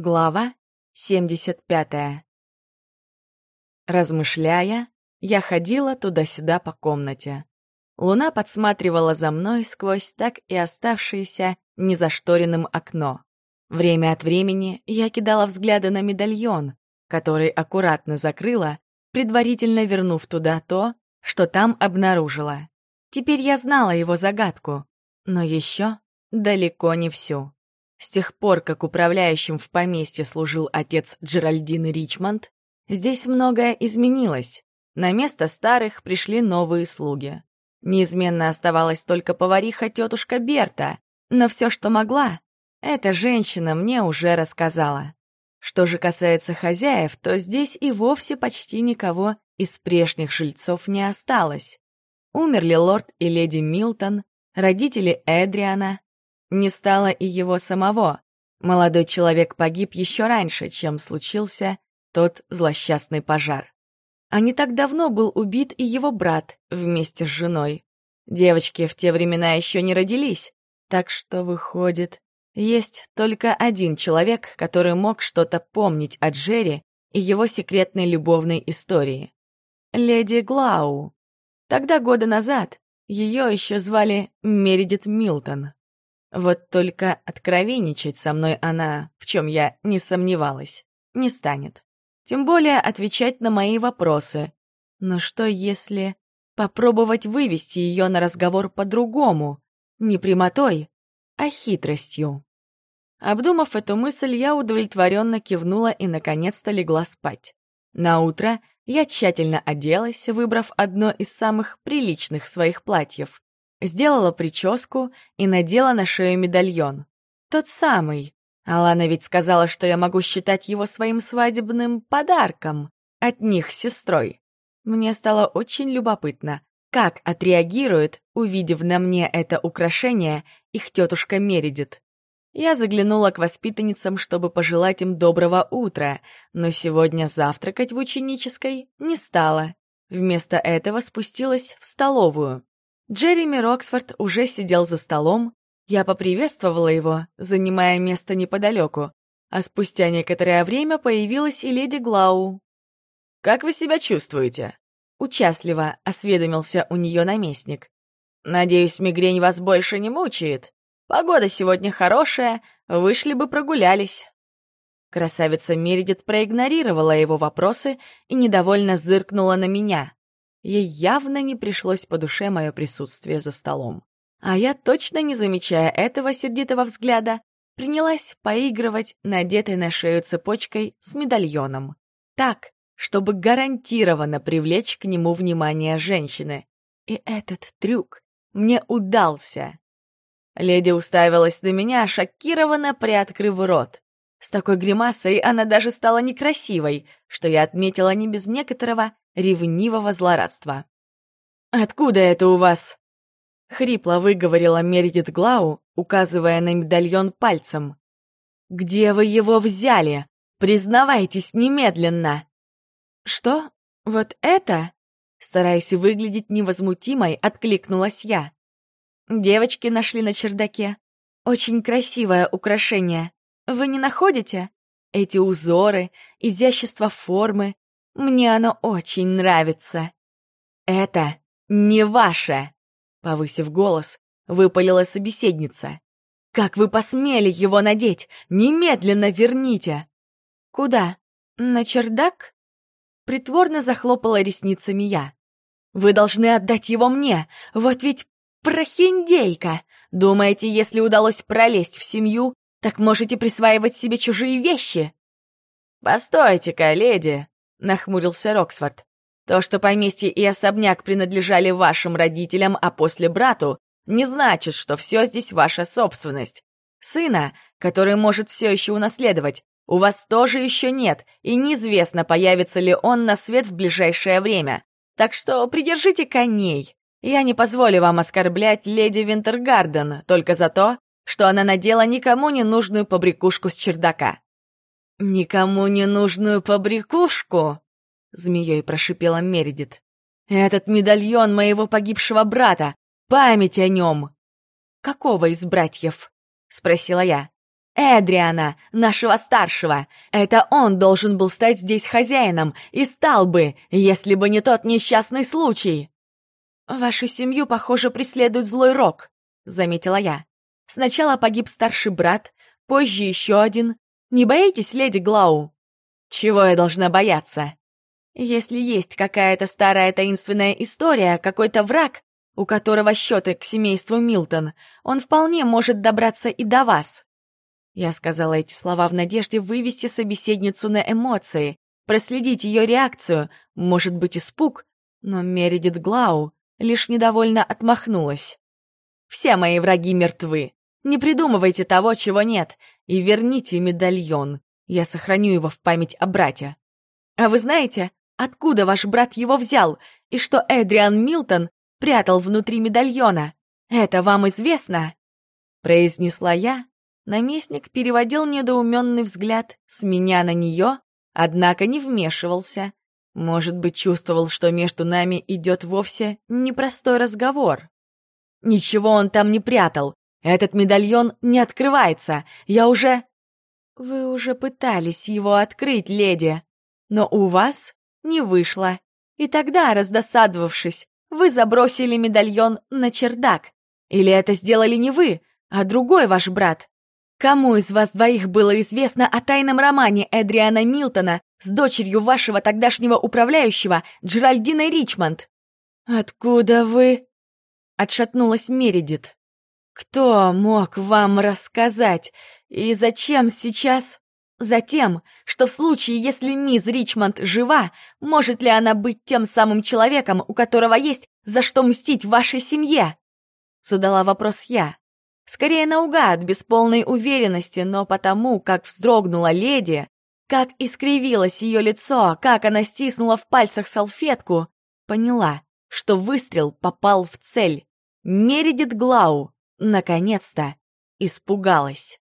Глава 75 Размышляя, я ходила туда-сюда по комнате. Луна подсматривала за мной сквозь так и оставшееся незашторенным окно. Время от времени я кидала взгляды на медальон, который аккуратно закрыла, предварительно вернув туда то, что там обнаружила. Теперь я знала его загадку, но еще далеко не всю. С тех пор, как управляющим в поместье служил отец Джеральдины Ричмонд, здесь многое изменилось. На место старых пришли новые слуги. Неизменно оставалась только повариха тетушка Берта, но все, что могла, эта женщина мне уже рассказала. Что же касается хозяев, то здесь и вовсе почти никого из прежних жильцов не осталось. Умерли лорд и леди Милтон, родители Эдриана, не стало и его самого. Молодой человек погиб еще раньше, чем случился тот злосчастный пожар. А не так давно был убит и его брат вместе с женой. Девочки в те времена еще не родились, так что, выходит, есть только один человек, который мог что-то помнить о Джерри и его секретной любовной истории. Леди Глау. Тогда, года назад, ее еще звали Мередит Милтон. Вот только откровенничать со мной она, в чем я не сомневалась, не станет. Тем более отвечать на мои вопросы. Но что если попробовать вывести ее на разговор по-другому, не прямотой, а хитростью? Обдумав эту мысль, я удовлетворенно кивнула и наконец-то легла спать. На утро я тщательно оделась, выбрав одно из самых приличных своих платьев. Сделала прическу и надела на шею медальон. Тот самый. Алана ведь сказала, что я могу считать его своим свадебным подарком от них с сестрой. Мне стало очень любопытно, как отреагирует, увидев на мне это украшение, их тетушка Мередит. Я заглянула к воспитанницам, чтобы пожелать им доброго утра, но сегодня завтракать в ученической не стала. Вместо этого спустилась в столовую. Джереми Роксфорд уже сидел за столом. Я поприветствовала его, занимая место неподалеку, а спустя некоторое время появилась и леди Глау. «Как вы себя чувствуете?» Участливо осведомился у нее наместник. «Надеюсь, мигрень вас больше не мучает. Погода сегодня хорошая, вышли бы прогулялись». Красавица Мередит проигнорировала его вопросы и недовольно зыркнула на меня. Ей явно не пришлось по душе мое присутствие за столом. А я, точно не замечая этого сердитого взгляда, принялась поигрывать надетой на шею цепочкой с медальоном. Так, чтобы гарантированно привлечь к нему внимание женщины. И этот трюк мне удался. Леди уставилась на меня, шокированно приоткрыв рот. С такой гримасой она даже стала некрасивой, что я отметила не без некоторого ревнивого злорадства. «Откуда это у вас?» — хрипло выговорила Мередит Глау, указывая на медальон пальцем. «Где вы его взяли? Признавайтесь немедленно!» «Что? Вот это?» Стараясь выглядеть невозмутимой, откликнулась я. Девочки нашли на чердаке. Очень красивое украшение. Вы не находите? Эти узоры, изящество формы, мне оно очень нравится. Это не ваше, повысив голос, выпалила собеседница. Как вы посмели его надеть? Немедленно верните. Куда? На чердак? Притворно захлопала ресницами я. Вы должны отдать его мне. Вот ведь прохиндейка. Думаете, если удалось пролезть в семью, так можете присваивать себе чужие вещи? Постойте-ка, леди, — нахмурился Роксфорд. «То, что поместье и особняк принадлежали вашим родителям, а после брату, не значит, что все здесь ваша собственность. Сына, который может все еще унаследовать, у вас тоже еще нет, и неизвестно, появится ли он на свет в ближайшее время. Так что придержите коней. Я не позволю вам оскорблять леди Винтергарден только за то, что она надела никому не нужную побрякушку с чердака. «Никому не нужную побрякушку!» — змеей прошипела Мередит. «Этот медальон моего погибшего брата! Память о нем!» «Какого из братьев?» — спросила я. Эдриана, нашего старшего. Это он должен был стать здесь хозяином, и стал бы, если бы не тот несчастный случай. «Вашу семью, похоже, преследует злой рок», — заметила я. «Сначала погиб старший брат, позже еще один. Не боитесь, леди Глау?» «Чего я должна бояться?» «Если есть какая-то старая таинственная история, какой-то враг, у которого счеты к семейству Милтон, он вполне может добраться и до вас». Я сказала эти слова в надежде вывести собеседницу на эмоции, проследить ее реакцию, может быть, испуг, но Мередит Глау лишь недовольно отмахнулась. «Все мои враги мертвы. Не придумывайте того, чего нет, и верните медальон. Я сохраню его в память о брате. А вы знаете, откуда ваш брат его взял, и что Эдриан Милтон прятал внутри медальона? Это вам известно?» Произнесла я, Наместник переводил недоуменный взгляд с меня на нее, однако не вмешивался. Может быть, чувствовал, что между нами идет вовсе непростой разговор. Ничего он там не прятал. Этот медальон не открывается. Я уже... Вы уже пытались его открыть, леди. Но у вас не вышло. И тогда, раздосадовавшись, вы забросили медальон на чердак. Или это сделали не вы, а другой ваш брат? Кому из вас двоих было известно о тайном романе Эдриана Милтона с дочерью вашего тогдашнего управляющего Джеральдиной Ричмонд? Откуда вы? Отшатнулась Мередит. Кто мог вам рассказать? И зачем сейчас? Затем, что в случае, если мисс Ричмонд жива, может ли она быть тем самым человеком, у которого есть за что мстить вашей семье? Задала вопрос я. Скорее наугад, без полной уверенности, но потому, как вздрогнула леди, как искривилось ее лицо, как она стиснула в пальцах салфетку, поняла, что выстрел попал в цель. Мередит Глау, наконец-то, испугалась.